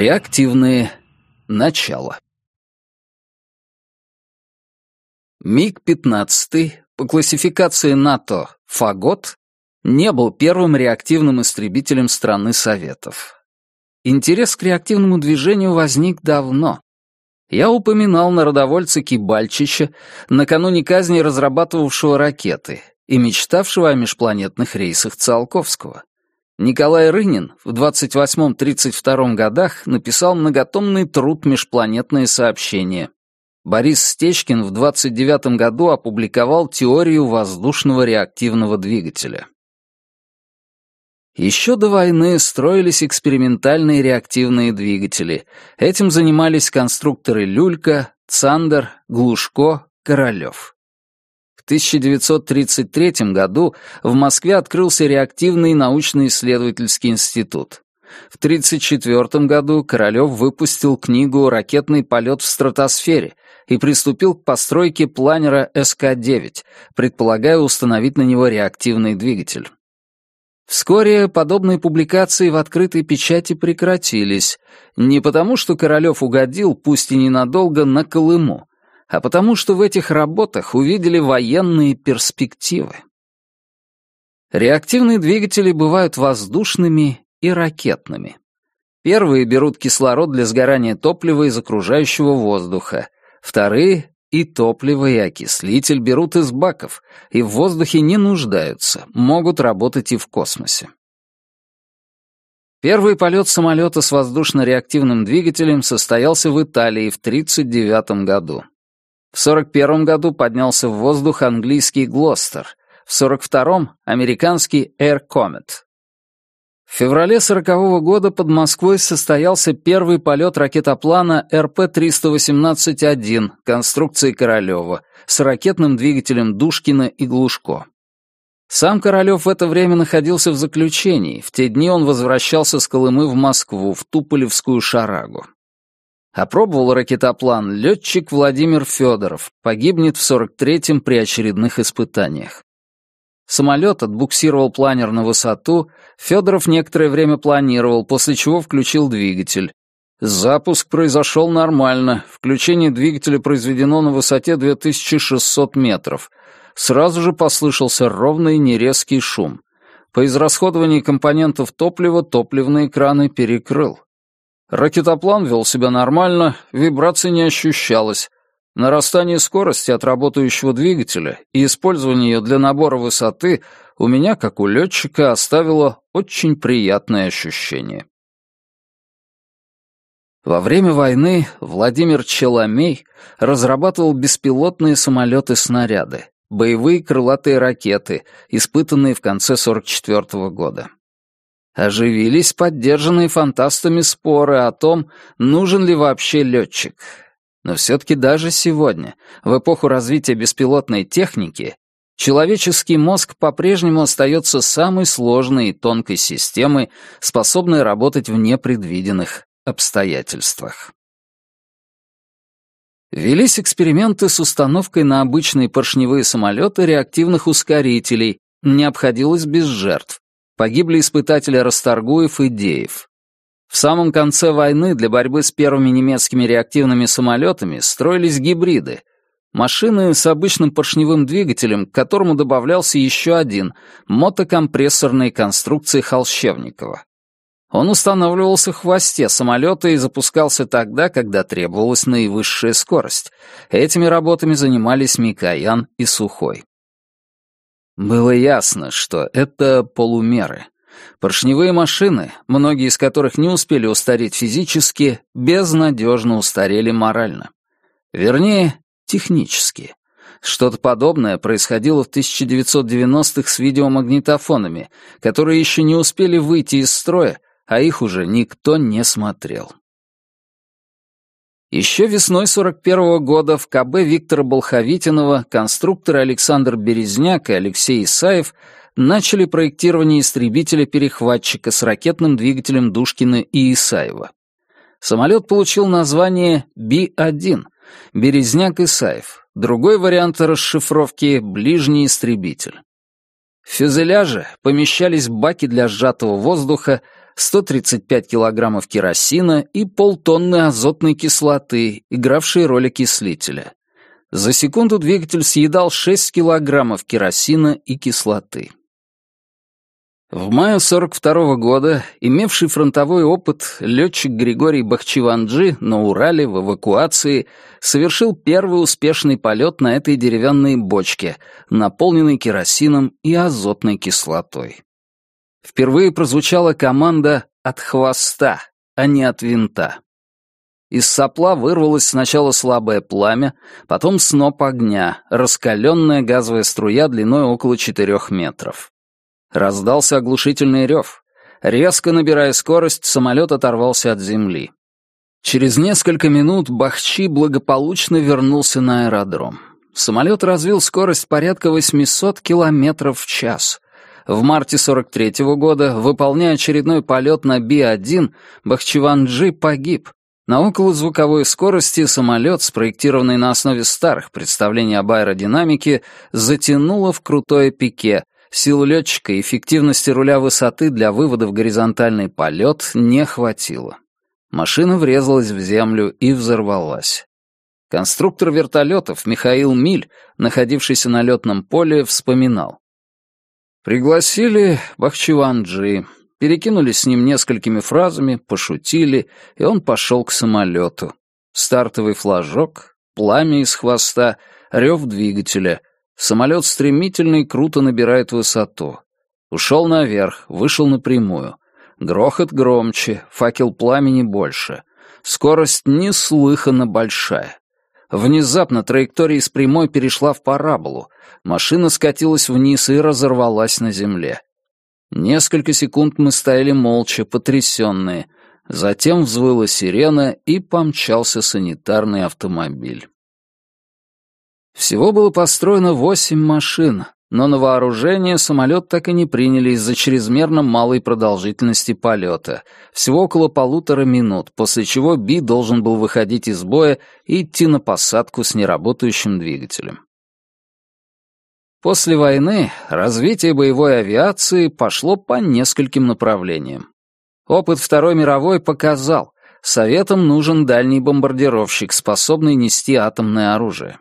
Реактивные начала. МиГ-15 по классификации НАТО «Фагот» не был первым реактивным истребителем страны Советов. Интерес к реактивному движению возник давно. Я упоминал народовольца Кибальчича, накануне казни разрабатывавшего ракеты и мечтавшего о межпланетных рейсах Циолковского. Николай Рынин в 28-32 годах написал многотомный труд «Межпланетные сообщения». Борис Стечкин в 29 году опубликовал теорию воздушного реактивного двигателя. Еще до войны строились экспериментальные реактивные двигатели. Этим занимались конструкторы Люлька, Цандер, Глушко, Королёв. 1933 году в Москве открылся реактивный научно-исследовательский институт. В 1934 году Королёв выпустил книгу «Ракетный полет в стратосфере» и приступил к постройке планера СК-9, предполагая установить на него реактивный двигатель. Вскоре подобные публикации в открытой печати прекратились, не потому что Королёв угодил, пусть и ненадолго, на Колыму, а потому что в этих работах увидели военные перспективы. Реактивные двигатели бывают воздушными и ракетными. Первые берут кислород для сгорания топлива из окружающего воздуха, вторые и топливо, и окислитель берут из баков, и в воздухе не нуждаются, могут работать и в космосе. Первый полет самолета с воздушно-реактивным двигателем состоялся в Италии в 1939 году. В 41 году поднялся в воздух английский «Глостер», в 42-м — американский «Air Comet». В феврале 40 года под Москвой состоялся первый полет ракетоплана РП-318-1 конструкции Королева с ракетным двигателем Душкина и Глушко. Сам Королев в это время находился в заключении, в те дни он возвращался с Колымы в Москву, в Туполевскую шарагу. Опробовал ракетоплан летчик Владимир Федоров, погибнет в 43-м при очередных испытаниях. Самолет отбуксировал планер на высоту, Федоров некоторое время планировал, после чего включил двигатель. Запуск произошел нормально, включение двигателя произведено на высоте 2600 метров. Сразу же послышался ровный нерезкий шум. По израсходованию компонентов топлива топливные краны перекрыл. Ракетоплан вел себя нормально, вибрации не ощущалось. Нарастание скорости от работающего двигателя и использование ее для набора высоты у меня, как у летчика, оставило очень приятное ощущение. Во время войны Владимир Челомей разрабатывал беспилотные самолеты-снаряды, боевые крылатые ракеты, испытанные в конце 44 -го года. Оживились поддержанные фантастами споры о том, нужен ли вообще летчик. Но все-таки даже сегодня, в эпоху развития беспилотной техники, человеческий мозг по-прежнему остается самой сложной и тонкой системой, способной работать в непредвиденных обстоятельствах. Велись эксперименты с установкой на обычные поршневые самолеты реактивных ускорителей, не обходилось без жертв, погибли испытатели Расторгуев и Деев. В самом конце войны для борьбы с первыми немецкими реактивными самолетами строились гибриды, машины с обычным поршневым двигателем, к которому добавлялся еще один — мотокомпрессорной конструкции Холщевникова. Он устанавливался в хвосте самолета и запускался тогда, когда требовалась наивысшая скорость. Этими работами занимались Микоян и Сухой. Было ясно, что это полумеры. Поршневые машины, многие из которых не успели устареть физически, безнадежно устарели морально. Вернее, технически. Что-то подобное происходило в 1990-х с видеомагнитофонами, которые еще не успели выйти из строя, а их уже никто не смотрел. Еще весной 41 -го года в КБ Виктора Болховитинова конструкторы Александр Березняк и Алексей Исаев начали проектирование истребителя-перехватчика с ракетным двигателем Душкина и Исаева. Самолет получил название Би-1 — Березняк-Исаев. Другой вариант расшифровки — ближний истребитель. В фюзеляже помещались баки для сжатого воздуха, 135 килограммов керосина и полтонны азотной кислоты, игравшие роль окислителя. За секунду двигатель съедал 6 килограммов керосина и кислоты. В мае 42 -го года имевший фронтовой опыт летчик Григорий Бахчеванджи на Урале в эвакуации совершил первый успешный полет на этой деревянной бочке, наполненной керосином и азотной кислотой. Впервые прозвучала команда «от хвоста», а не от винта. Из сопла вырвалось сначала слабое пламя, потом сноп огня, раскаленная газовая струя длиной около четырех метров. Раздался оглушительный рев. Резко набирая скорость, самолет оторвался от земли. Через несколько минут Бахчи благополучно вернулся на аэродром. Самолет развил скорость порядка 800 километров в час. В марте 43 -го года, выполняя очередной полет на Би-1, Бахчеванджи погиб. На околозвуковой скорости самолет, спроектированный на основе старых представлений об аэродинамике, затянуло в крутое пике, Сил летчика и эффективности руля высоты для вывода в горизонтальный полет не хватило. Машина врезалась в землю и взорвалась. Конструктор вертолетов Михаил Миль, находившийся на летном поле, вспоминал. Пригласили Бахчеванджи, перекинулись с ним несколькими фразами, пошутили, и он пошел к самолету. Стартовый флажок, пламя из хвоста, рев двигателя, Самолет стремительно и круто набирает высоту. Ушел наверх, вышел напрямую. Грохот громче, факел пламени больше. Скорость неслыханно большая. Внезапно траектория из прямой перешла в параболу. Машина скатилась вниз и разорвалась на земле. Несколько секунд мы стояли молча, потрясенные. Затем взвыла сирена и помчался санитарный автомобиль. Всего было построено восемь машин, но на вооружение самолет так и не приняли из-за чрезмерно малой продолжительности полета, всего около полутора минут, после чего Би должен был выходить из боя и идти на посадку с неработающим двигателем. После войны развитие боевой авиации пошло по нескольким направлениям. Опыт Второй мировой показал, Советам нужен дальний бомбардировщик, способный нести атомное оружие.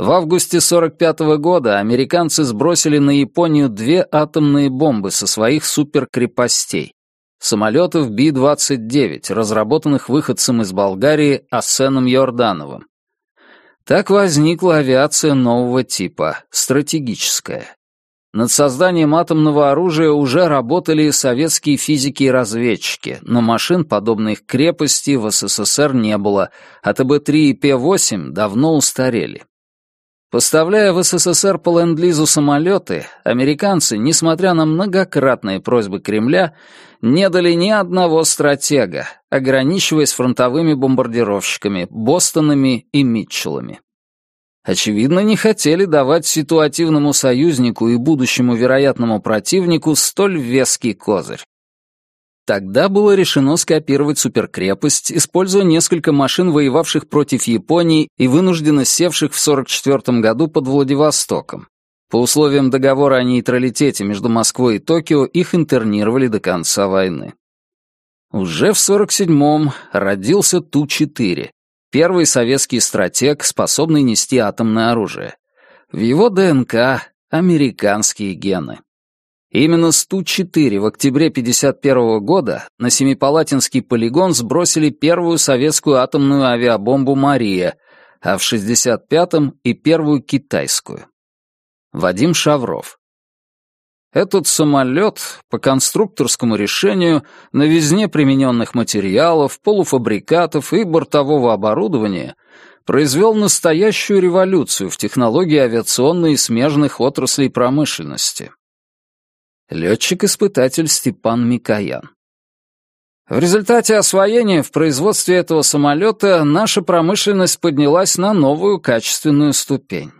В августе 45 -го года американцы сбросили на Японию две атомные бомбы со своих суперкрепостей. Самолетов Би-29, разработанных выходцем из Болгарии Асеном Йордановым. Так возникла авиация нового типа, стратегическая. Над созданием атомного оружия уже работали советские физики и разведчики, но машин, подобных крепости, в СССР не было, а ТБ-3 и П-8 давно устарели. Поставляя в СССР по ленд-лизу самолеты, американцы, несмотря на многократные просьбы Кремля, не дали ни одного стратега, ограничиваясь фронтовыми бомбардировщиками, Бостонами и Митчеллами. Очевидно, не хотели давать ситуативному союзнику и будущему вероятному противнику столь веский козырь. Тогда было решено скопировать суперкрепость, используя несколько машин, воевавших против Японии и вынужденно севших в 1944 году под Владивостоком. По условиям договора о нейтралитете между Москвой и Токио их интернировали до конца войны. Уже в 1947-м родился Ту-4, первый советский стратег, способный нести атомное оружие. В его ДНК — американские гены. Именно с Ту-4 в октябре 1951 года на Семипалатинский полигон сбросили первую советскую атомную авиабомбу «Мария», а в 1965-м и первую китайскую. Вадим Шавров. Этот самолет, по конструкторскому решению, новизне примененных материалов, полуфабрикатов и бортового оборудования, произвел настоящую революцию в технологии авиационной и смежных отраслей промышленности летчик-испытатель Степан Микоян. В результате освоения в производстве этого самолета наша промышленность поднялась на новую качественную ступень.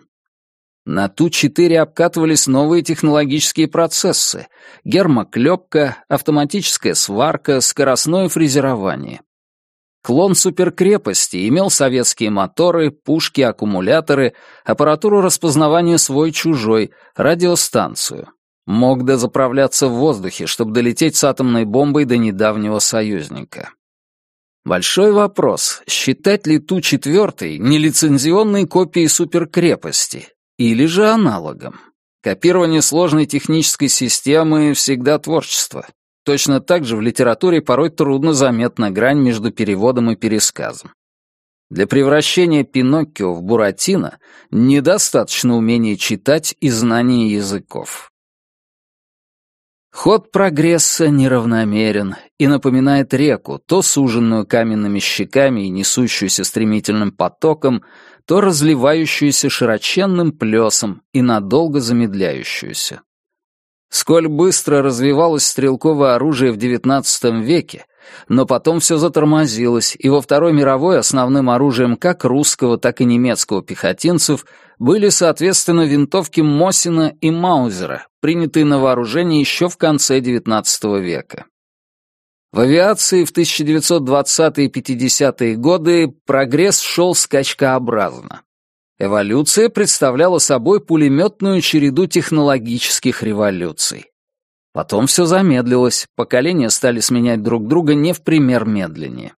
На Ту-4 обкатывались новые технологические процессы — гермоклепка, автоматическая сварка, скоростное фрезерование. Клон суперкрепости имел советские моторы, пушки, аккумуляторы, аппаратуру распознавания свой-чужой, радиостанцию. Мог дозаправляться в воздухе, чтобы долететь с атомной бомбой до недавнего союзника. Большой вопрос, считать ли Ту-4 нелицензионной копией суперкрепости или же аналогом. Копирование сложной технической системы всегда творчество. Точно так же в литературе порой трудно заметна грань между переводом и пересказом. Для превращения Пиноккио в Буратино недостаточно умения читать и знания языков. Ход прогресса неравномерен и напоминает реку, то суженную каменными щеками и несущуюся стремительным потоком, то разливающуюся широченным плесом и надолго замедляющуюся. Сколь быстро развивалось стрелковое оружие в XIX веке, но потом все затормозилось, и во Второй мировой основным оружием как русского, так и немецкого пехотинцев были, соответственно, винтовки Мосина и Маузера, принятые на вооружение еще в конце XIX века. В авиации в 1920-е и 50-е годы прогресс шел скачкообразно. Эволюция представляла собой пулеметную череду технологических революций. Потом все замедлилось, поколения стали сменять друг друга не в пример медленнее.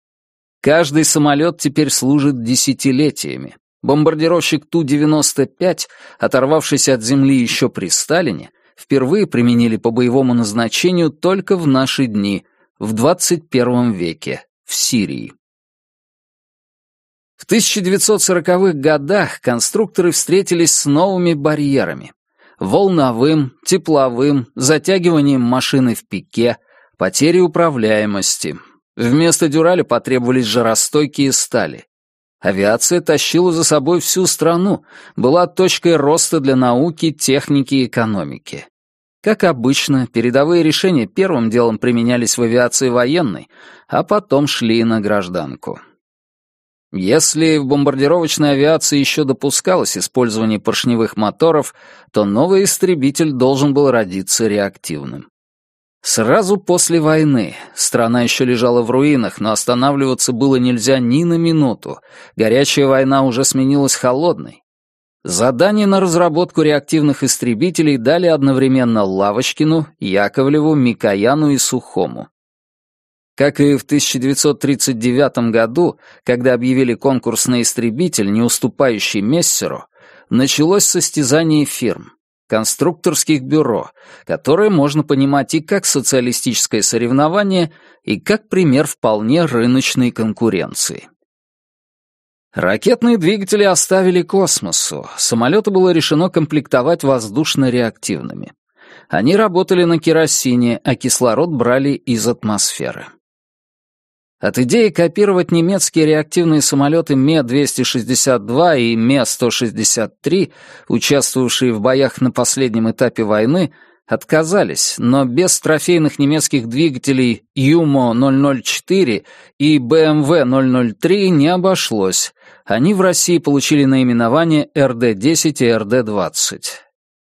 Каждый самолет теперь служит десятилетиями. Бомбардировщик Ту-95, оторвавшийся от земли еще при Сталине, впервые применили по боевому назначению только в наши дни, в 21 веке, в Сирии. В 1940-х годах конструкторы встретились с новыми барьерами. Волновым, тепловым, затягиванием машины в пике, потерей управляемости. Вместо дюрали потребовались жаростойкие стали. Авиация тащила за собой всю страну, была точкой роста для науки, техники и экономики. Как обычно, передовые решения первым делом применялись в авиации военной, а потом шли на гражданку. Если в бомбардировочной авиации еще допускалось использование поршневых моторов, то новый истребитель должен был родиться реактивным. Сразу после войны страна еще лежала в руинах, но останавливаться было нельзя ни на минуту. Горячая война уже сменилась холодной, Задание на разработку реактивных истребителей дали одновременно Лавочкину, Яковлеву, Микояну и Сухому. Как и в 1939 году, когда объявили конкурс на истребитель, не уступающий Мессеру, началось состязание фирм, конструкторских бюро, которое можно понимать и как социалистическое соревнование, и как пример вполне рыночной конкуренции. Ракетные двигатели оставили космосу. Самолеты было решено комплектовать воздушно-реактивными. Они работали на керосине, а кислород брали из атмосферы. От идеи копировать немецкие реактивные самолеты Ме-262 и Ме-163, участвовавшие в боях на последнем этапе войны, отказались, но без трофейных немецких двигателей Юмо-004 и БМВ-003 не обошлось, они в России получили наименование РД-10 и РД-20.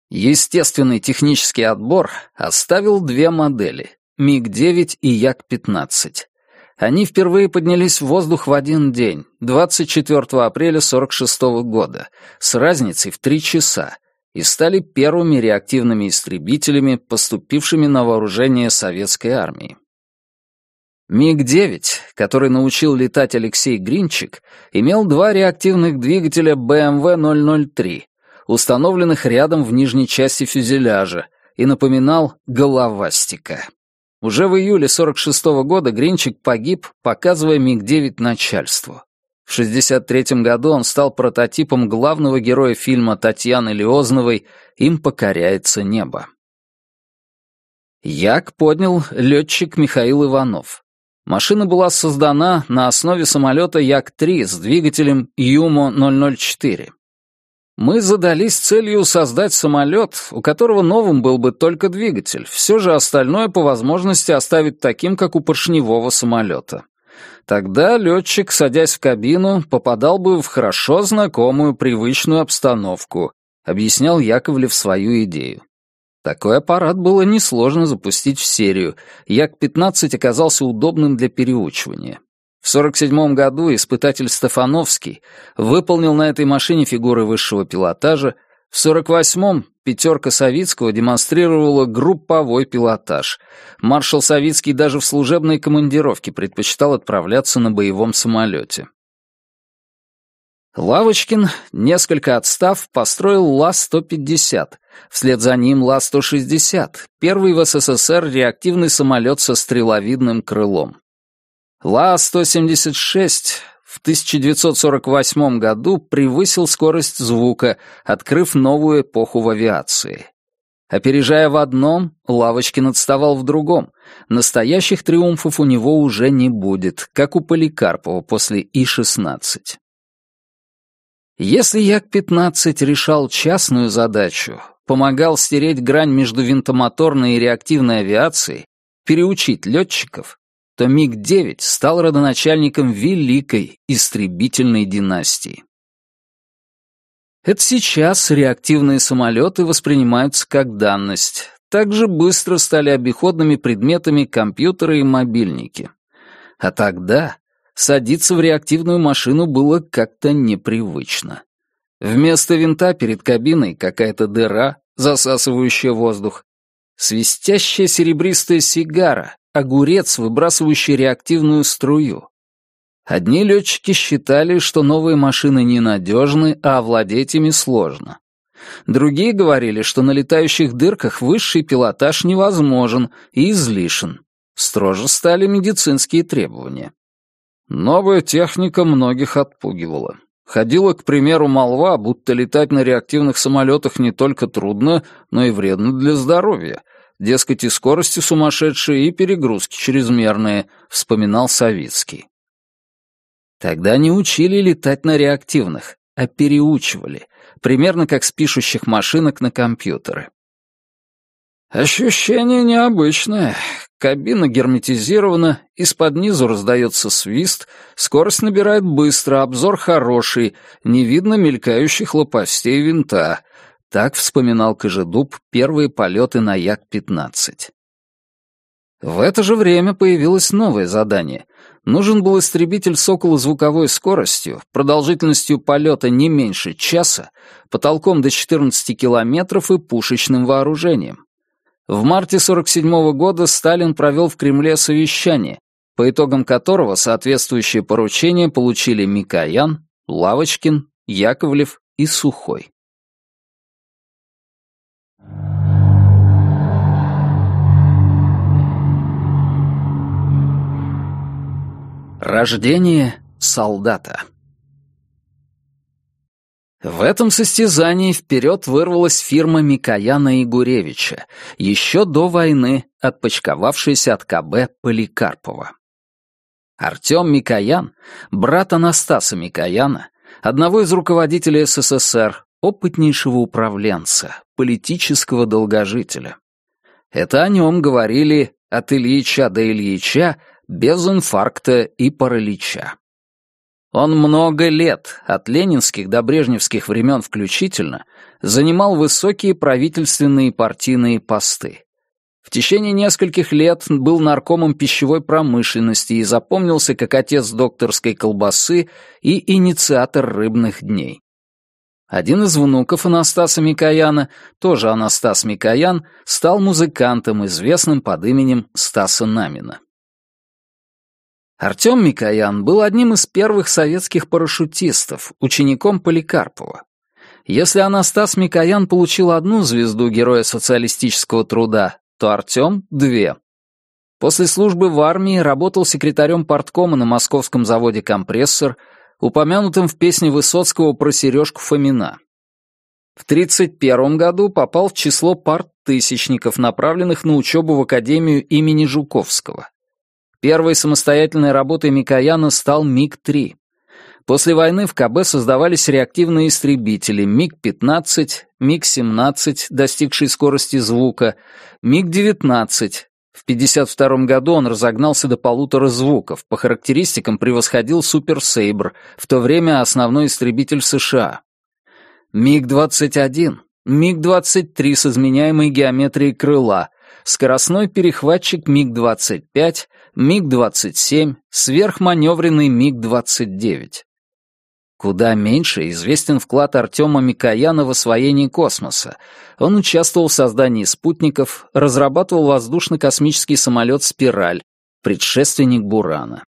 Естественный технический отбор оставил две модели — МиГ-9 и Як-15. Они впервые поднялись в воздух в один день, 24 апреля 1946 года, с разницей в три часа, и стали первыми реактивными истребителями, поступившими на вооружение советской армии. МиГ-9, который научил летать Алексей Гринчик, имел два реактивных двигателя БМВ-003, установленных рядом в нижней части фюзеляжа, и напоминал головастика. Уже в июле 46 -го года Гринчик погиб, показывая МиГ-9 начальству. В 63 году он стал прототипом главного героя фильма Татьяны Лиозновой «Им покоряется небо». Як поднял летчик Михаил Иванов. Машина была создана на основе самолета Як-3 с двигателем Юмо-004. Мы задались целью создать самолет, у которого новым был бы только двигатель, все же остальное по возможности оставить таким, как у поршневого самолета. Тогда летчик, садясь в кабину, попадал бы в хорошо знакомую привычную обстановку, объяснял Яковлев свою идею. Такой аппарат было несложно запустить в серию. Як-15 оказался удобным для переучивания. В 1947 году испытатель Стефановский выполнил на этой машине фигуры высшего пилотажа, В 48-м пятерка Савицкого демонстрировала групповой пилотаж. Маршал Савицкий даже в служебной командировке предпочитал отправляться на боевом самолете. Лавочкин, несколько отстав, построил Ла-150. Вслед за ним Ла-160, первый в СССР реактивный самолет со стреловидным крылом. Ла-176 в 1948 году превысил скорость звука, открыв новую эпоху в авиации. Опережая в одном, Лавочкин отставал в другом. Настоящих триумфов у него уже не будет, как у Поликарпова после И-16. Если Як-15 решал частную задачу, помогал стереть грань между винтомоторной и реактивной авиацией, переучить летчиков, то МиГ-9 стал родоначальником великой истребительной династии. Это сейчас реактивные самолеты воспринимаются как данность. Так же быстро стали обиходными предметами компьютеры и мобильники. А тогда садиться в реактивную машину было как-то непривычно. Вместо винта перед кабиной какая-то дыра, засасывающая воздух. Свистящая серебристая сигара, огурец, выбрасывающий реактивную струю. Одни летчики считали, что новые машины ненадежны, а овладеть ими сложно. Другие говорили, что на летающих дырках высший пилотаж невозможен и излишен. Строже стали медицинские требования. Новая техника многих отпугивала. Ходила, к примеру, молва, будто летать на реактивных самолетах не только трудно, но и вредно для здоровья, Дескать, и скорости сумасшедшие, и перегрузки чрезмерные, вспоминал Савицкий. Тогда не учили летать на реактивных, а переучивали, примерно как с пишущих машинок на компьютеры. Ощущение необычное. Кабина герметизирована, из-под низу раздается свист, скорость набирает быстро, обзор хороший, не видно мелькающих лопастей винта, так вспоминал Кожедуб первые полеты на Як-15. В это же время появилось новое задание. Нужен был истребитель с околозвуковой скоростью, продолжительностью полета не меньше часа, потолком до 14 километров и пушечным вооружением. В марте 47 -го года Сталин провел в Кремле совещание, по итогам которого соответствующие поручения получили Микоян, Лавочкин, Яковлев и Сухой. Рождение солдата В этом состязании вперед вырвалась фирма Микояна Гуревича, еще до войны отпочковавшаяся от КБ Поликарпова. Артем Микоян, брат Анастаса Микояна, одного из руководителей СССР, опытнейшего управленца, политического долгожителя. Это о нем говорили от Ильича до Ильича без инфаркта и паралича. Он много лет, от ленинских до брежневских времен включительно, занимал высокие правительственные партийные посты. В течение нескольких лет был наркомом пищевой промышленности и запомнился как отец докторской колбасы и инициатор рыбных дней. Один из внуков Анастаса Микояна, тоже Анастас Микоян, стал музыкантом, известным под именем Стаса Намина. Артем Микоян был одним из первых советских парашютистов, учеником Поликарпова. Если Анастас Микоян получил одну звезду Героя социалистического труда, то Артем — две. После службы в армии работал секретарем порткома на московском заводе «Компрессор», упомянутым в песне Высоцкого про Сережку Фомина. В 1931 году попал в число парт-тысячников, направленных на учебу в Академию имени Жуковского. Первой самостоятельной работой Микояна стал МиГ-3. После войны в КБ создавались реактивные истребители МиГ-15, МиГ-17, достигший скорости звука, МиГ-19. В 1952 году он разогнался до полутора звуков, по характеристикам превосходил Супер Сейбр, в то время основной истребитель США. МиГ-21, МиГ-23 с изменяемой геометрией крыла, скоростной перехватчик МиГ-25, МиГ-27, сверхманевренный МиГ-29. Куда меньше известен вклад Артема Микояна в освоение космоса. Он участвовал в создании спутников, разрабатывал воздушно-космический самолет «Спираль», предшественник «Бурана».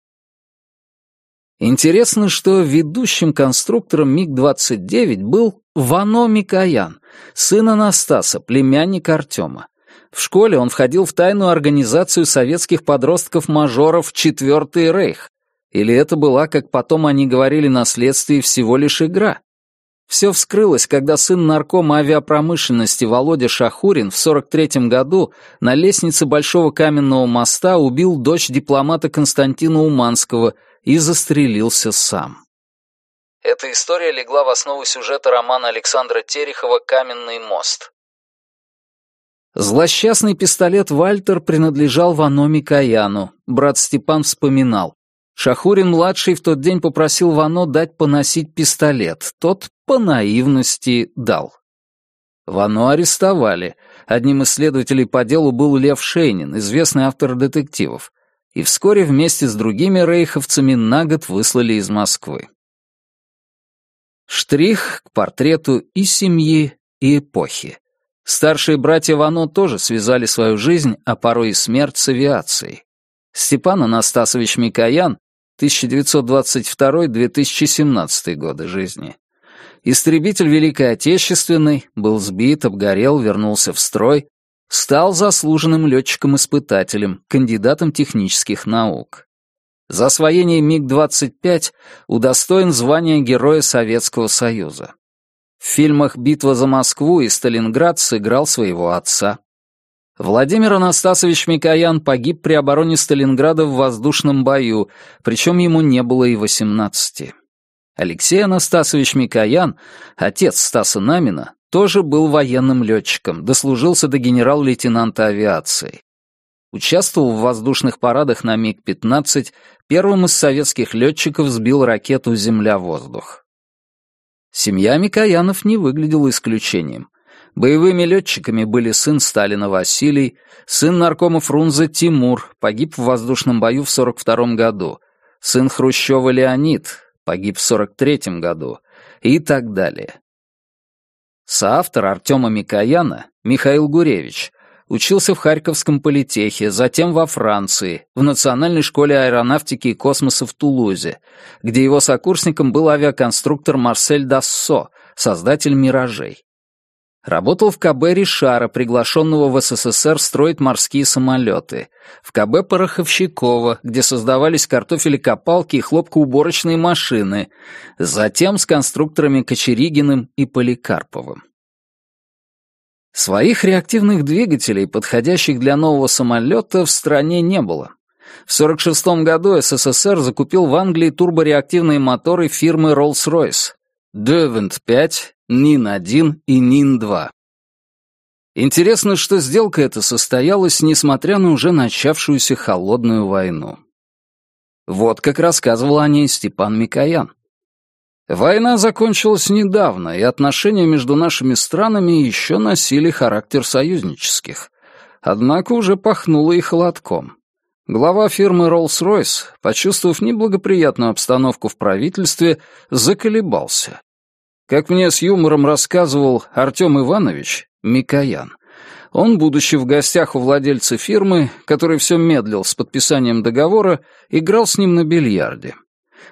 Интересно, что ведущим конструктором МиГ-29 был Вано Микоян, сын Анастаса, племянник Артема. В школе он входил в тайную организацию советских подростков-мажоров «Четвертый рейх», или это была, как потом они говорили на следствии, всего лишь игра? Все вскрылось, когда сын наркома авиапромышленности Володя Шахурин в 43-м году на лестнице Большого каменного моста убил дочь дипломата Константина Уманского и застрелился сам. Эта история легла в основу сюжета романа Александра Терехова «Каменный мост». Злосчастный пистолет Вальтер принадлежал Вано Микояну. Брат Степан вспоминал. Шахурин-младший в тот день попросил Вано дать поносить пистолет. Тот по наивности дал. Вано арестовали. Одним из следователей по делу был Лев Шейнин, известный автор детективов. И вскоре вместе с другими рейховцами на год выслали из Москвы. Штрих к портрету и семьи, и эпохи. Старшие братья Вано тоже связали свою жизнь, а порой и смерть с авиацией. Степан Анастасович Микоян 1922-2017 годы жизни. Истребитель Великой Отечественной, был сбит, обгорел, вернулся в строй, стал заслуженным летчиком-испытателем, кандидатом технических наук. За освоение МиГ-25 удостоен звания Героя Советского Союза. В фильмах «Битва за Москву» и «Сталинград» сыграл своего отца. Владимир Анастасович Микоян погиб при обороне Сталинграда в воздушном бою, причем ему не было и восемнадцати. Алексей Анастасович Микоян, отец Стаса Намина, тоже был военным летчиком, дослужился до генерал-лейтенанта авиации. Участвовал в воздушных парадах на МиГ-15, первым из советских летчиков сбил ракету «Земля-воздух». Семья Микоянов не выглядела исключением. Боевыми летчиками были сын Сталина Василий, сын наркома Фрунзе Тимур, погиб в воздушном бою в 42 году, сын Хрущева Леонид, погиб в 43 году и так далее. Соавтор Артема Микояна, Михаил Гуревич, учился в Харьковском политехе, затем во Франции, в Национальной школе аэронавтики и космоса в Тулузе, где его сокурсником был авиаконструктор МарсельДассо, создатель «Миражей». Работал в КБ Ришара, приглашенного в СССР строить морские самолеты, в КБ Пороховщикова, где создавались картофелекопалки и хлопкоуборочные машины, затем с конструкторами Кочеригиным и Поликарповым. Своих реактивных двигателей, подходящих для нового самолета, в стране не было. В 1946 году СССР закупил в Англии турбореактивные моторы фирмы Rolls-Royce. Devent 5, НИН-1 и НИН-2. Интересно, что сделка эта состоялась, несмотря на уже начавшуюся холодную войну. Вот как рассказывал о ней Степан Микоян. Война закончилась недавно, и отношения между нашими странами еще носили характер союзнических. Однако уже пахнуло и холодком. Глава фирмы Rolls-Royce, почувствовав неблагоприятную обстановку в правительстве, заколебался. Как мне с юмором рассказывал Артем Иванович, Микоян, он, будучи в гостях у владельца фирмы, который все медлил с подписанием договора, играл с ним на бильярде.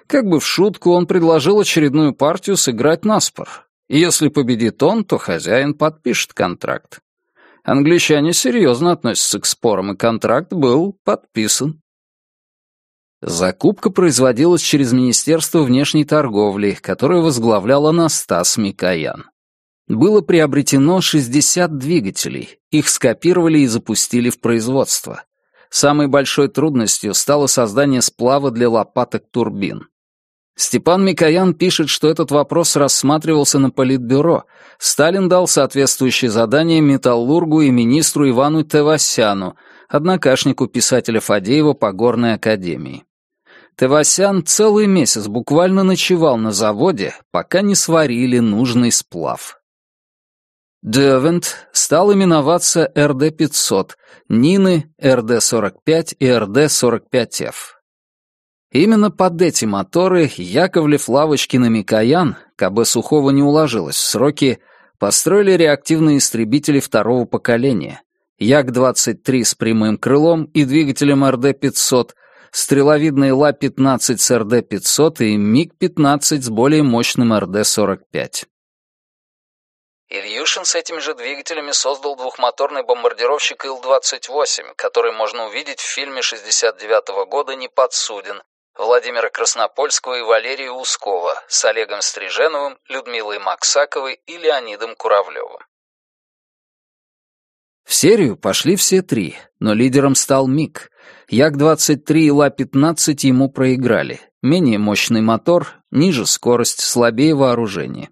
Как бы в шутку он предложил очередную партию сыграть на спор. Если победит он, то хозяин подпишет контракт. Англичане серьезно относятся к спорам, и контракт был подписан. Закупка производилась через Министерство внешней торговли, которое возглавлял Анастас Микоян. Было приобретено 60 двигателей, их скопировали и запустили в производство. Самой большой трудностью стало создание сплава для лопаток турбин. Степан Микоян пишет, что этот вопрос рассматривался на Политбюро. Сталин дал соответствующее задание металлургу и министру Ивану Тевасяну, однокашнику писателя Фадеева по Горной академии. Тевасян целый месяц буквально ночевал на заводе, пока не сварили нужный сплав. Девент стал именоваться РД-500, Нины — РД-45 и РД-45Ф. Именно под эти моторы Яковлев, Лавочкин и Микоян, КБ Сухого не уложилось в сроки, построили реактивные истребители второго поколения. Як-23 с прямым крылом и двигателем РД-500, стреловидный Ла-15 с РД-500 и МиГ-15 с более мощным РД-45. Ильюшин с этими же двигателями создал двухмоторный бомбардировщик Ил-28, который можно увидеть в фильме 69 -го года «Неподсуден» Владимира Краснопольского и Валерия Ускова с Олегом Стриженовым, Людмилой Максаковой и Леонидом Куравлевым. В серию пошли все три, но лидером стал МиГ. Як-23 и Ла-15 ему проиграли. Менее мощный мотор, ниже скорость, слабее вооружение.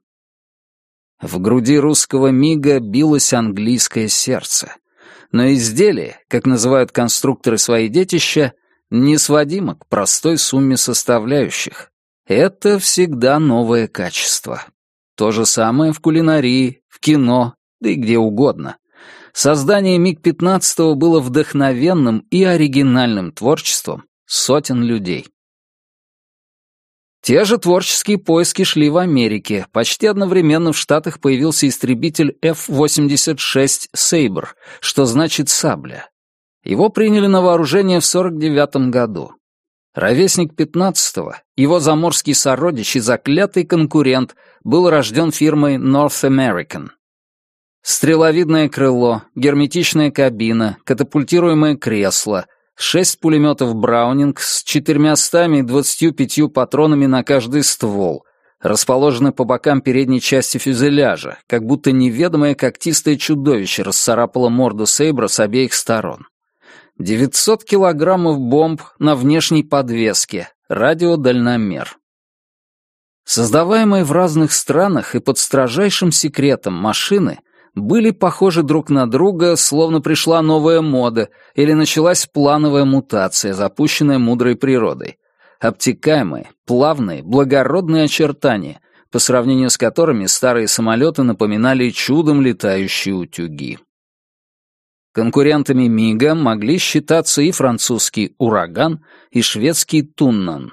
В груди русского МиГа билось английское сердце. Но изделие, как называют конструкторы свои детища, не сводимо к простой сумме составляющих. Это всегда новое качество. То же самое в кулинарии, в кино, да и где угодно. Создание МиГ-15 было вдохновенным и оригинальным творчеством сотен людей. Те же творческие поиски шли в Америке. Почти одновременно в Штатах появился истребитель F-86 Sabre, что значит «сабля». Его приняли на вооружение в 49 году. Ровесник 15-го, его заморский сородич и заклятый конкурент, был рожден фирмой North American. Стреловидное крыло, герметичная кабина, катапультируемое кресло — шесть пулеметов «Браунинг» с 425 патронами на каждый ствол, расположены по бокам передней части фюзеляжа, как будто неведомое когтистое чудовище расцарапало морду Сейбра с обеих сторон. 900 килограммов бомб на внешней подвеске, радиодальномер. Создаваемые в разных странах и под строжайшим секретом машины были похожи друг на друга, словно пришла новая мода или началась плановая мутация, запущенная мудрой природой. Обтекаемые, плавные, благородные очертания, по сравнению с которыми старые самолеты напоминали чудом летающие утюги. Конкурентами МиГа могли считаться и французский «Ураган», и шведский «Туннан».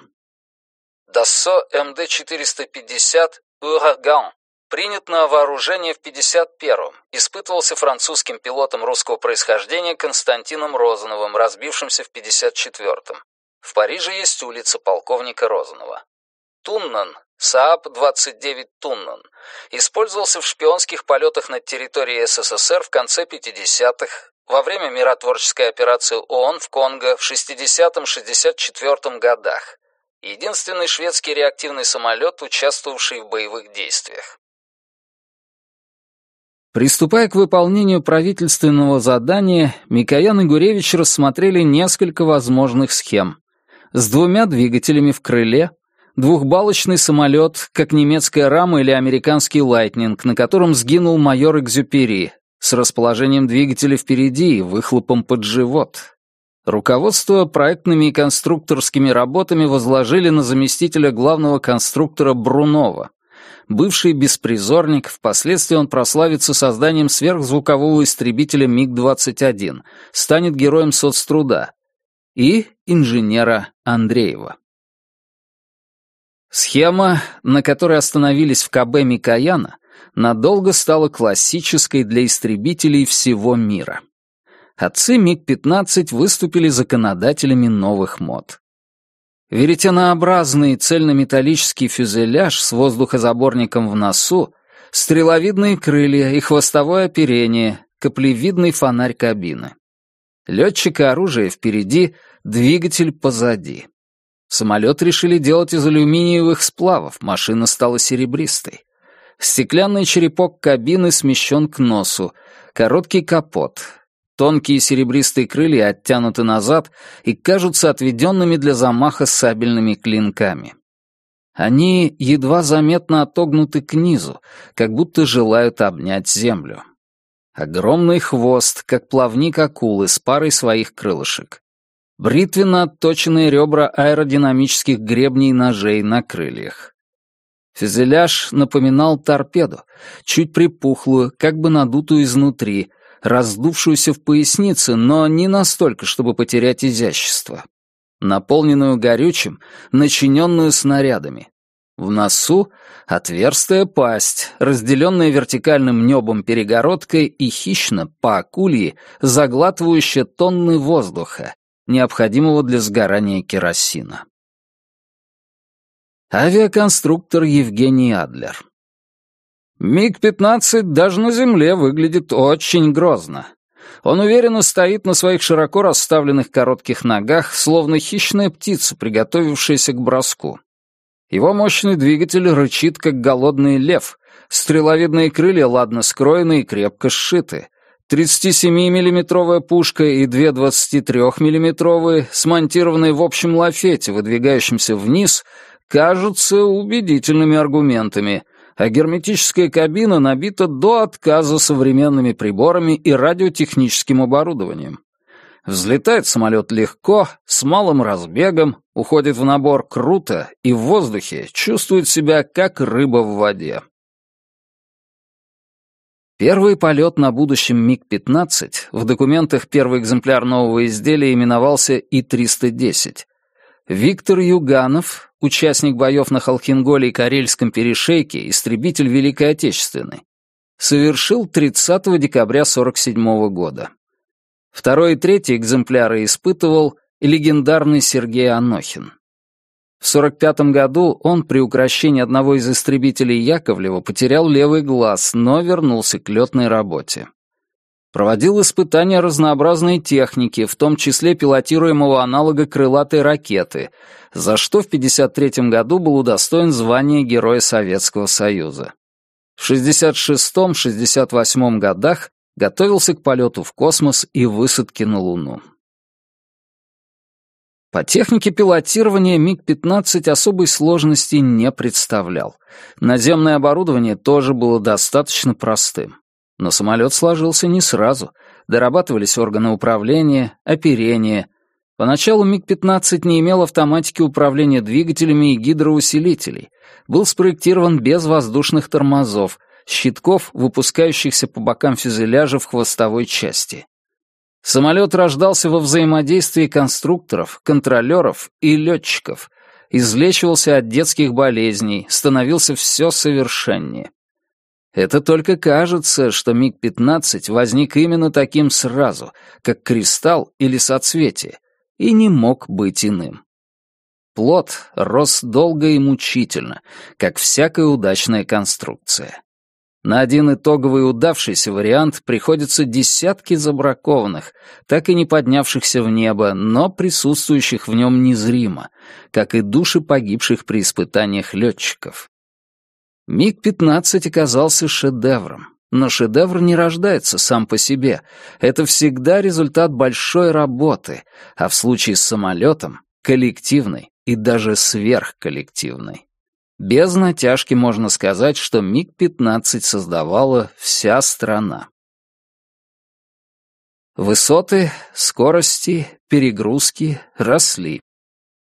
Dassault МД-450 «Ураган» Принят на вооружение в 51-м, испытывался французским пилотом русского происхождения Константином Розановым, разбившимся в 54-м. В Париже есть улица полковника Розанова. Туннан, СААП-29 Туннан, использовался в шпионских полетах над территорией СССР в конце 50-х, во время миротворческой операции ООН в Конго в 60-64 годах. Единственный шведский реактивный самолет, участвовавший в боевых действиях. Приступая к выполнению правительственного задания, Микоян и Гуревич рассмотрели несколько возможных схем. С двумя двигателями в крыле, двухбалочный самолет, как немецкая рама или американский «Лайтнинг», на котором сгинул майор Экзюпери, с расположением двигателя впереди и выхлопом под живот. Руководство проектными и конструкторскими работами возложили на заместителя главного конструктора Брунова бывший беспризорник, впоследствии он прославится созданием сверхзвукового истребителя МиГ-21, станет героем соцтруда, и инженера Андреева. Схема, на которой остановились в КБ Микояна, надолго стала классической для истребителей всего мира. Отцы МиГ-15 выступили законодателями новых мод. Веретенообразный цельнометаллический фюзеляж с воздухозаборником в носу, стреловидные крылья и хвостовое оперение, каплевидный фонарь кабины. Летчик и оружие впереди, двигатель позади. Самолет решили делать из алюминиевых сплавов, машина стала серебристой. Стеклянный черепок кабины смещен к носу, короткий капот, Тонкие серебристые крылья оттянуты назад и кажутся отведенными для замаха сабельными клинками. Они едва заметно отогнуты к низу, как будто желают обнять землю. Огромный хвост, как плавник акулы с парой своих крылышек. Бритвенно отточенные ребра аэродинамических гребней ножей на крыльях. Фюзеляж напоминал торпеду, чуть припухлую, как бы надутую изнутри, раздувшуюся в пояснице, но не настолько, чтобы потерять изящество. наполненную горючим, начиненную снарядами. В носу — отверстая пасть, разделенная вертикальным небом перегородкой и хищно, по акульи, заглатывающая тонны воздуха, необходимого для сгорания керосина. Авиаконструктор Евгений Адлер МиГ-15 даже на земле выглядит очень грозно. Он уверенно стоит на своих широко расставленных коротких ногах, словно хищная птица, приготовившаяся к броску. Его мощный двигатель рычит, как голодный лев. Стреловидные крылья ладно скроены и крепко сшиты. 37-миллиметровая пушка и две 23-миллиметровые, смонтированные в общем лафете, выдвигающемся вниз, кажутся убедительными аргументами, а герметическая кабина набита до отказа современными приборами и радиотехническим оборудованием. Взлетает самолет легко, с малым разбегом, уходит в набор круто и в воздухе чувствует себя как рыба в воде. Первый полет на будущем МиГ-15 в документах первый экземпляр нового изделия именовался И-310. Виктор Юганов, участник боев на Холхенголе и Карельском перешейке, истребитель Великой Отечественной, совершил 30 декабря 1947 года. Второй и третий экземпляры испытывал легендарный Сергей Анохин. В 45 году он при укращении одного из истребителей Яковлева потерял левый глаз, но вернулся к летной работе. Проводил испытания разнообразной техники, в том числе пилотируемого аналога крылатой ракеты, за что в 1953 году был удостоен звания Героя Советского Союза. В 1966-1968 годах готовился к полету в космос и высадке на Луну. По технике пилотирования МиГ-15 особой сложности не представлял. Наземное оборудование тоже было достаточно простым. Но самолет сложился не сразу. Дорабатывались органы управления, оперения. Поначалу МиГ-15 не имел автоматики управления двигателями и гидроусилителей. Был спроектирован без воздушных тормозов, щитков, выпускающихся по бокам фюзеляжа в хвостовой части. Самолет рождался во взаимодействии конструкторов, контролеров и летчиков, излечивался от детских болезней, становился все совершеннее. Это только кажется, что МиГ-15 возник именно таким сразу, как кристалл или соцветие, и не мог быть иным. Плод рос долго и мучительно, как всякая удачная конструкция. На один итоговый удавшийся вариант приходятся десятки забракованных, так и не поднявшихся в небо, но присутствующих в нем незримо, как и души погибших при испытаниях летчиков. МиГ-15 оказался шедевром. Но шедевр не рождается сам по себе. Это всегда результат большой работы, а в случае с самолетом — коллективной и даже сверхколлективной. Без натяжки можно сказать, что МиГ-15 создавала вся страна. Высоты, скорости, перегрузки росли.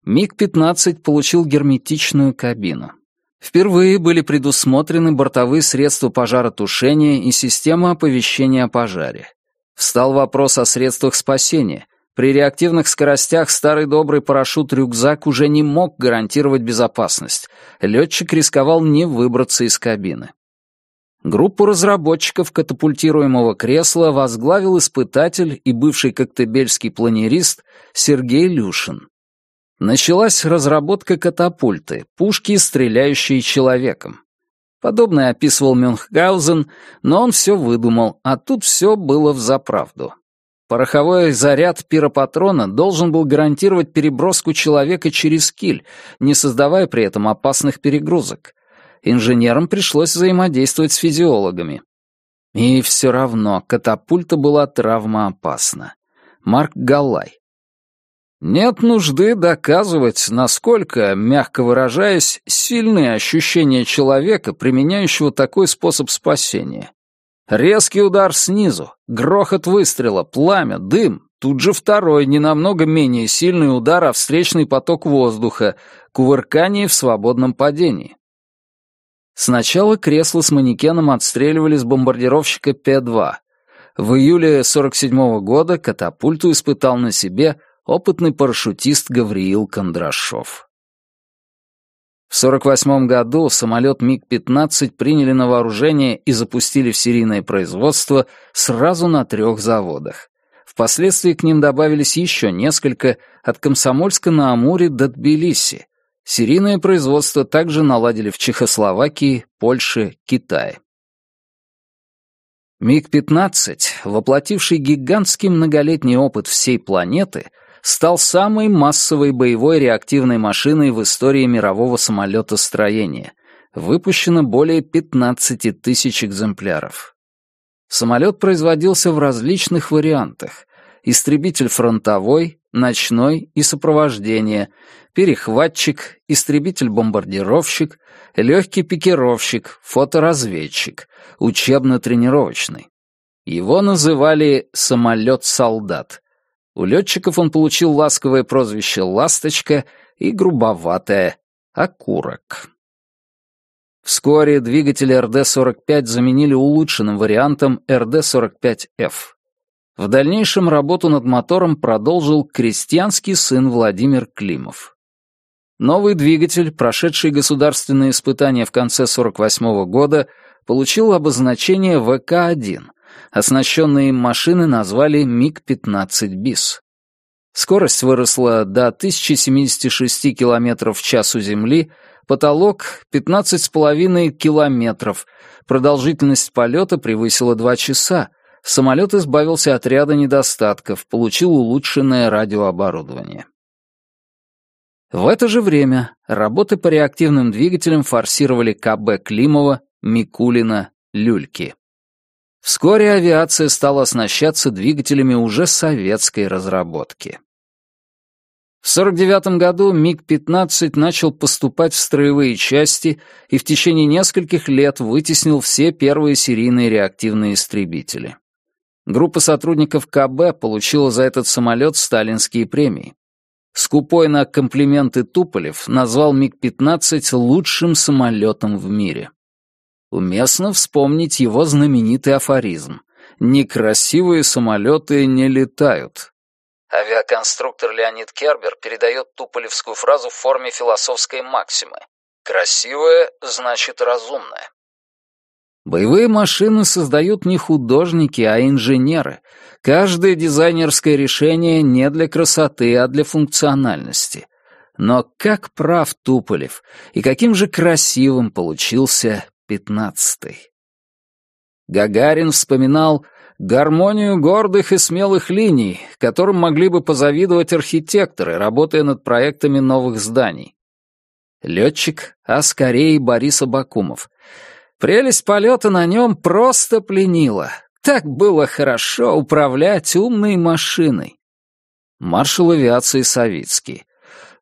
МиГ-15 получил герметичную кабину. Впервые были предусмотрены бортовые средства пожаротушения и система оповещения о пожаре. Встал вопрос о средствах спасения, при реактивных скоростях старый добрый парашют-рюкзак уже не мог гарантировать безопасность. Летчик рисковал не выбраться из кабины. Группу разработчиков катапультируемого кресла возглавил испытатель и бывший коктебельский планерист Сергей Люшин. Началась разработка катапульты, пушки, стреляющие человеком. Подобное описывал Мюнхгаузен, но он все выдумал, а тут все было взаправду. Пороховой заряд пиропатрона должен был гарантировать переброску человека через киль, не создавая при этом опасных перегрузок. Инженерам пришлось взаимодействовать с физиологами. И все равно катапульта была травмоопасна. Марк Галлай. Нет нужды доказывать, насколько, мягко выражаясь, сильные ощущения человека, применяющего такой способ спасения. Резкий удар снизу, грохот выстрела, пламя, дым. Тут же второй, не намного менее сильный удар, а встречный поток воздуха, кувыркание в свободном падении. Сначала кресло с манекеном отстреливали с бомбардировщика П-2. В июле 47 -го года катапульту испытал на себе опытный парашютист Гавриил Кондрашов. В 1948 году самолет МиГ-15 приняли на вооружение и запустили в серийное производство сразу на трех заводах. Впоследствии к ним добавились еще несколько от Комсомольска на Амуре до Тбилиси. Серийное производство также наладили в Чехословакии, Польше, Китае. МиГ-15, воплотивший гигантский многолетний опыт всей планеты, стал самой массовой боевой реактивной машиной в истории мирового самолетостроения. Выпущено более 15 тысяч экземпляров. Самолет производился в различных вариантах. Истребитель фронтовой, ночной и сопровождение, перехватчик, истребитель-бомбардировщик, легкий пикировщик, фоторазведчик, учебно-тренировочный. Его называли «самолет-солдат», у летчиков он получил ласковое прозвище «Ласточка» и грубоватое «Окурок». Вскоре двигатели РД-45 заменили улучшенным вариантом РД-45Ф. В дальнейшем работу над мотором продолжил крестьянский сын Владимир Климов. Новый двигатель, прошедший государственные испытания в конце 48 года, получил обозначение ВК-1, Оснащенные им машины назвали МиГ-15 БИС. Скорость выросла до 1076 км в час у Земли, потолок — 15,5 километров, продолжительность полета превысила 2 часа, самолет избавился от ряда недостатков, получил улучшенное радиооборудование. В это же время работы по реактивным двигателям форсировали КБ Климова, Микулина, Люльки. Вскоре авиация стала оснащаться двигателями уже советской разработки. В 1949 году МиГ-15 начал поступать в строевые части и в течение нескольких лет вытеснил все первые серийные реактивные истребители. Группа сотрудников КБ получила за этот самолет сталинские премии. Скупой на комплименты Туполев назвал МиГ-15 лучшим самолетом в мире. Уместно вспомнить его знаменитый афоризм «Некрасивые самолеты не летают». Авиаконструктор Леонид Кербер передает туполевскую фразу в форме философской максимы «Красивое значит разумное». Боевые машины создают не художники, а инженеры. Каждое дизайнерское решение не для красоты, а для функциональности. Но как прав Туполев, и каким же красивым получился пятнадцатый. Гагарин вспоминал гармонию гордых и смелых линий, которым могли бы позавидовать архитекторы, работая над проектами новых зданий. Летчик, а скорее Борис Абакумов. Прелесть полета на нем просто пленила. Так было хорошо управлять умной машиной. Маршал авиации Савицкий.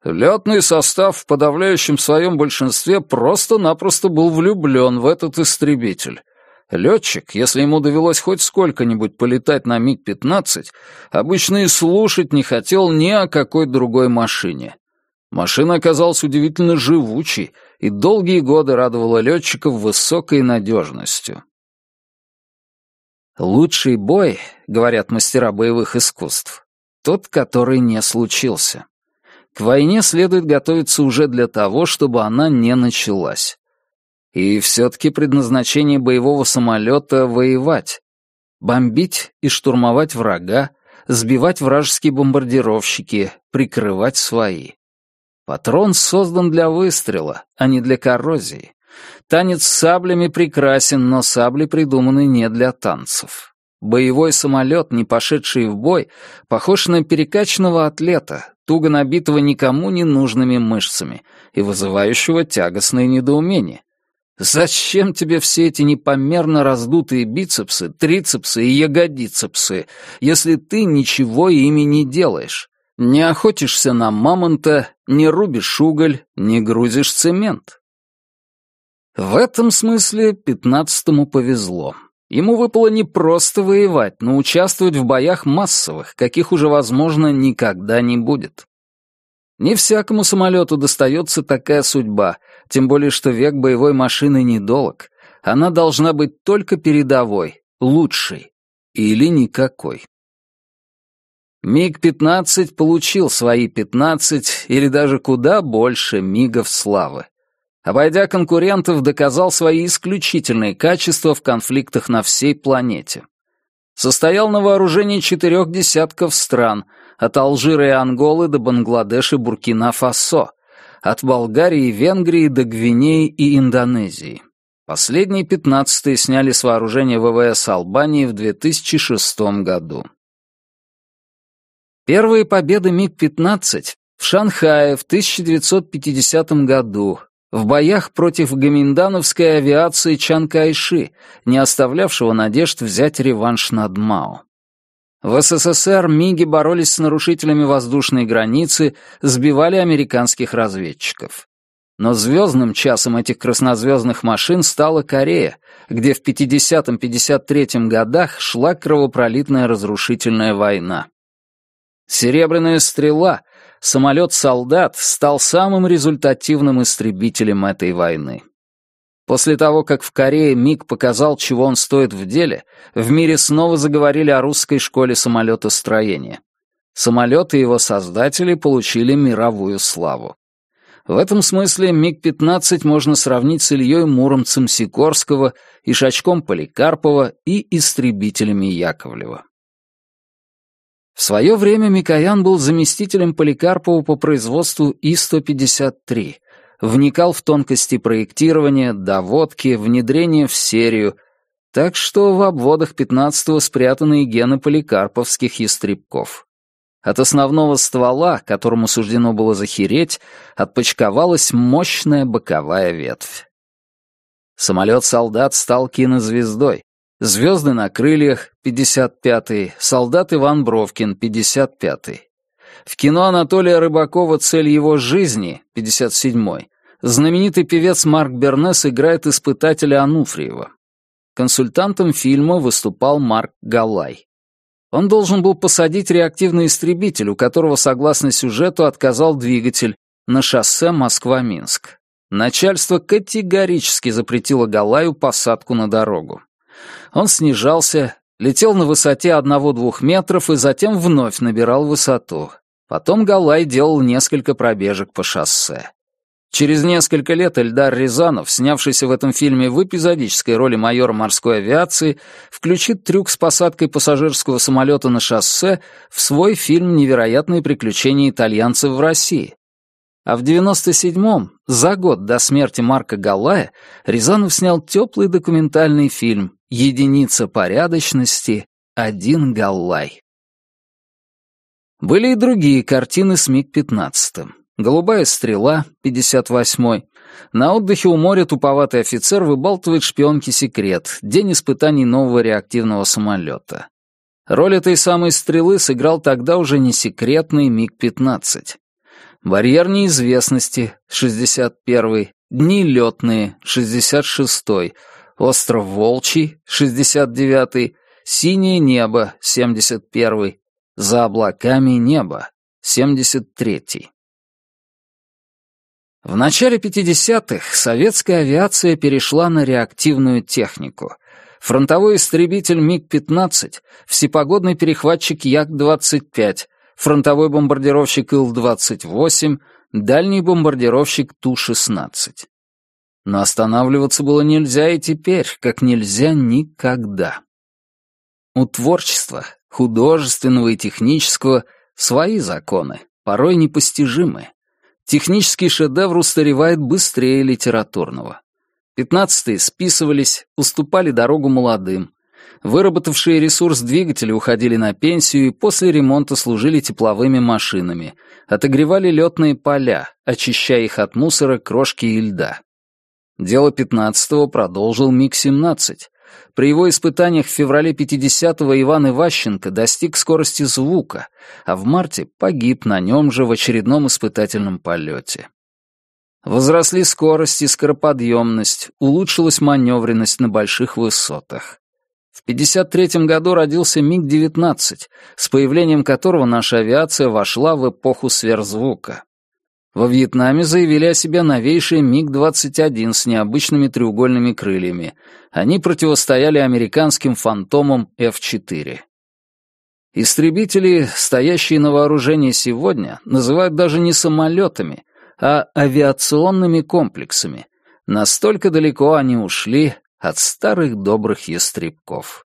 Летный состав в подавляющем своем большинстве просто-напросто был влюблен в этот истребитель. Летчик, если ему довелось хоть сколько-нибудь полетать на МиГ-15, обычно и слушать не хотел ни о какой другой машине. Машина оказалась удивительно живучей и долгие годы радовала летчиков высокой надежностью. Лучший бой, говорят мастера боевых искусств, тот, который не случился. К войне следует готовиться уже для того, чтобы она не началась. И все-таки предназначение боевого самолета — воевать. Бомбить и штурмовать врага, сбивать вражеские бомбардировщики, прикрывать свои. Патрон создан для выстрела, а не для коррозии. Танец с саблями прекрасен, но сабли придуманы не для танцев. Боевой самолет, не пошедший в бой, похож на перекачанного атлета, туго набитого никому не нужными мышцами и вызывающего тягостное недоумение. Зачем тебе все эти непомерно раздутые бицепсы, трицепсы и ягодицепсы, если ты ничего ими не делаешь? Не охотишься на мамонта, не рубишь уголь, не грузишь цемент. В этом смысле пятнадцатому повезло. Ему выпало не просто воевать, но участвовать в боях массовых, каких уже, возможно, никогда не будет. Не всякому самолету достается такая судьба, тем более что век боевой машины недолог. Она должна быть только передовой, лучшей или никакой. МиГ-15 получил свои 15 или даже куда больше мигов славы. Обойдя конкурентов, доказал свои исключительные качества в конфликтах на всей планете. Состоял на вооружении четырех десятков стран, от Алжира и Анголы до Бангладеша и Буркина-Фасо, от Болгарии и Венгрии до Гвинеи и Индонезии. Последние пятнадцатые сняли с вооружения ВВС Албании в 2006 году. Первые победы МиГ-15 в Шанхае в 1950 году, в боях против гоминдановской авиации Чан Кайши, не оставлявшего надежд взять реванш над Мао. В СССР МиГи боролись с нарушителями воздушной границы, сбивали американских разведчиков. Но звездным часом этих краснозвездных машин стала Корея, где в 50-53 годах шла кровопролитная разрушительная война. «Серебряная стрела», самолет-солдат, стал самым результативным истребителем этой войны. После того, как в Корее МиГ показал, чего он стоит в деле, в мире снова заговорили о русской школе самолетостроения. Самолет и его создатели получили мировую славу. В этом смысле МиГ-15 можно сравнить с Ильей Муромцем Сикорского, Ишачком Поликарпова и истребителями Яковлева. В свое время Микоян был заместителем Поликарпова по производству И-153, вникал в тонкости проектирования, доводки, внедрения в серию, так что в обводах 15-го спрятаны гены поликарповских ястребков. От основного ствола, которому суждено было захереть, отпочковалась мощная боковая ветвь. Самолет-солдат стал кинозвездой, Звезды на крыльях, 55-й, солдат Иван Бровкин, 55-й. В кино Анатолия Рыбакова «Цель его жизни», 57-й, знаменитый певец Марк Бернес играет испытателя Ануфриева. Консультантом фильма выступал Марк Галай. Он должен был посадить реактивный истребитель, у которого, согласно сюжету, отказал двигатель, на шоссе Москва-Минск. Начальство категорически запретило Галаю посадку на дорогу. Он снижался, летел на высоте одного-двух метров и затем вновь набирал высоту. Потом Галай делал несколько пробежек по шоссе. Через несколько лет Эльдар Рязанов, снявшийся в этом фильме в эпизодической роли майора морской авиации, включит трюк с посадкой пассажирского самолета на шоссе в свой фильм «Невероятные приключения итальянцев в России». А в 97-м, за год до смерти Марка Галая, Рязанов снял теплый документальный фильм единица порядочности, один галлай. Были и другие картины с МиГ-15. «Голубая стрела», 58-й. На отдыхе у моря туповатый офицер выбалтывает шпионке секрет, день испытаний нового реактивного самолета. Роль этой самой стрелы сыграл тогда уже не секретный МиГ-15. «Барьер неизвестности», 61-й. «Дни летные», 66-й. Остров Волчий, 69-й, Синее небо, 71-й, За облаками небо, 73-й. В начале 50-х советская авиация перешла на реактивную технику. Фронтовой истребитель МиГ-15, всепогодный перехватчик Як-25, фронтовой бомбардировщик Ил-28, дальний бомбардировщик Ту-16. Но останавливаться было нельзя и теперь, как нельзя никогда. У творчества, художественного и технического, свои законы, порой непостижимые. Технический шедевр устаревает быстрее литературного. Пятнадцатые списывались, уступали дорогу молодым. Выработавшие ресурс двигатели уходили на пенсию и после ремонта служили тепловыми машинами, отогревали летные поля, очищая их от мусора, крошки и льда. Дело 15-го продолжил МиГ-17. При его испытаниях в феврале 50-го Иван Иващенко достиг скорости звука, а в марте погиб на нем же в очередном испытательном полете. Возросли скорость и скороподъемность, улучшилась маневренность на больших высотах. В 53 году родился МиГ-19, с появлением которого наша авиация вошла в эпоху сверхзвука. Во Вьетнаме заявили о себе новейшие МиГ-21 с необычными треугольными крыльями. Они противостояли американским фантомам F-4. Истребители, стоящие на вооружении сегодня, называют даже не самолетами, а авиационными комплексами. Настолько далеко они ушли от старых добрых ястребков.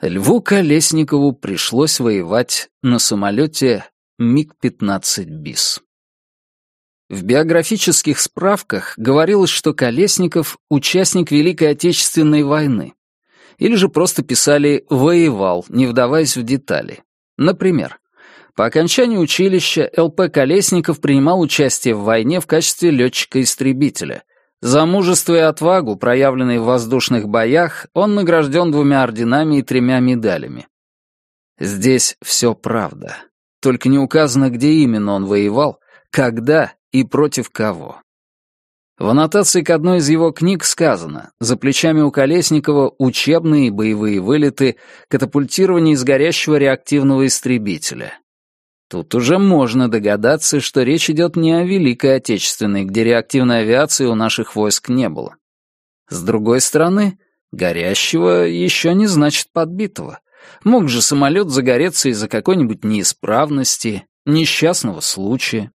Льву Колесникову пришлось воевать на самолете МиГ-15 БИС. В биографических справках говорилось, что Колесников — участник Великой Отечественной войны. Или же просто писали «воевал», не вдаваясь в детали. Например, по окончании училища ЛП Колесников принимал участие в войне в качестве летчика-истребителя. За мужество и отвагу, проявленные в воздушных боях, он награжден двумя орденами и тремя медалями. Здесь все правда. Только не указано, где именно он воевал, когда и против кого. В аннотации к одной из его книг сказано «За плечами у Колесникова учебные и боевые вылеты, катапультирование из горящего реактивного истребителя». Тут уже можно догадаться, что речь идет не о Великой Отечественной, где реактивной авиации у наших войск не было. С другой стороны, горящего еще не значит подбитого. Мог же самолет загореться из-за какой-нибудь неисправности, несчастного случая.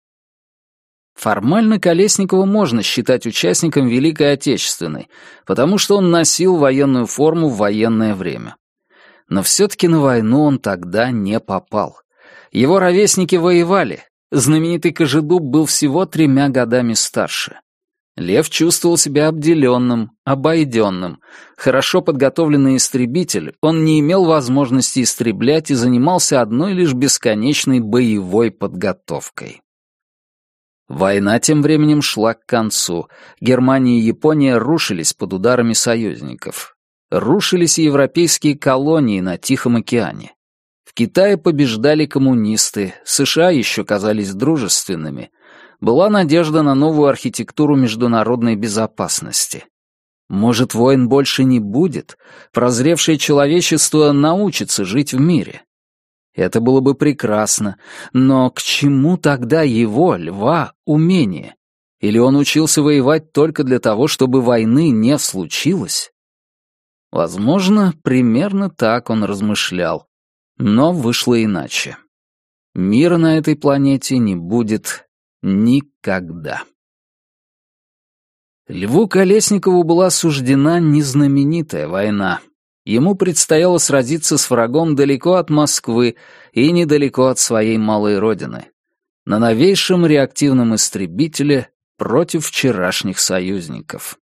Формально Колесникова можно считать участником Великой Отечественной, потому что он носил военную форму в военное время. Но все-таки на войну он тогда не попал. Его ровесники воевали. Знаменитый Кожедуб был всего тремя годами старше. Лев чувствовал себя обделенным, обойденным. Хорошо подготовленный истребитель, он не имел возможности истреблять и занимался одной лишь бесконечной боевой подготовкой. Война тем временем шла к концу. Германия и Япония рушились под ударами союзников. Рушились и европейские колонии на Тихом океане. В Китае побеждали коммунисты, США еще казались дружественными. Была надежда на новую архитектуру международной безопасности. Может, войн больше не будет? Прозревшее человечество научится жить в мире. Это было бы прекрасно, но к чему тогда его, льва, умение? Или он учился воевать только для того, чтобы войны не случилось? Возможно, примерно так он размышлял. Но вышло иначе. Мира на этой планете не будет никогда. Льву Колесникову была суждена незнаменитая война, Ему предстояло сразиться с врагом далеко от Москвы и недалеко от своей малой родины. На новейшем реактивном истребителе против вчерашних союзников.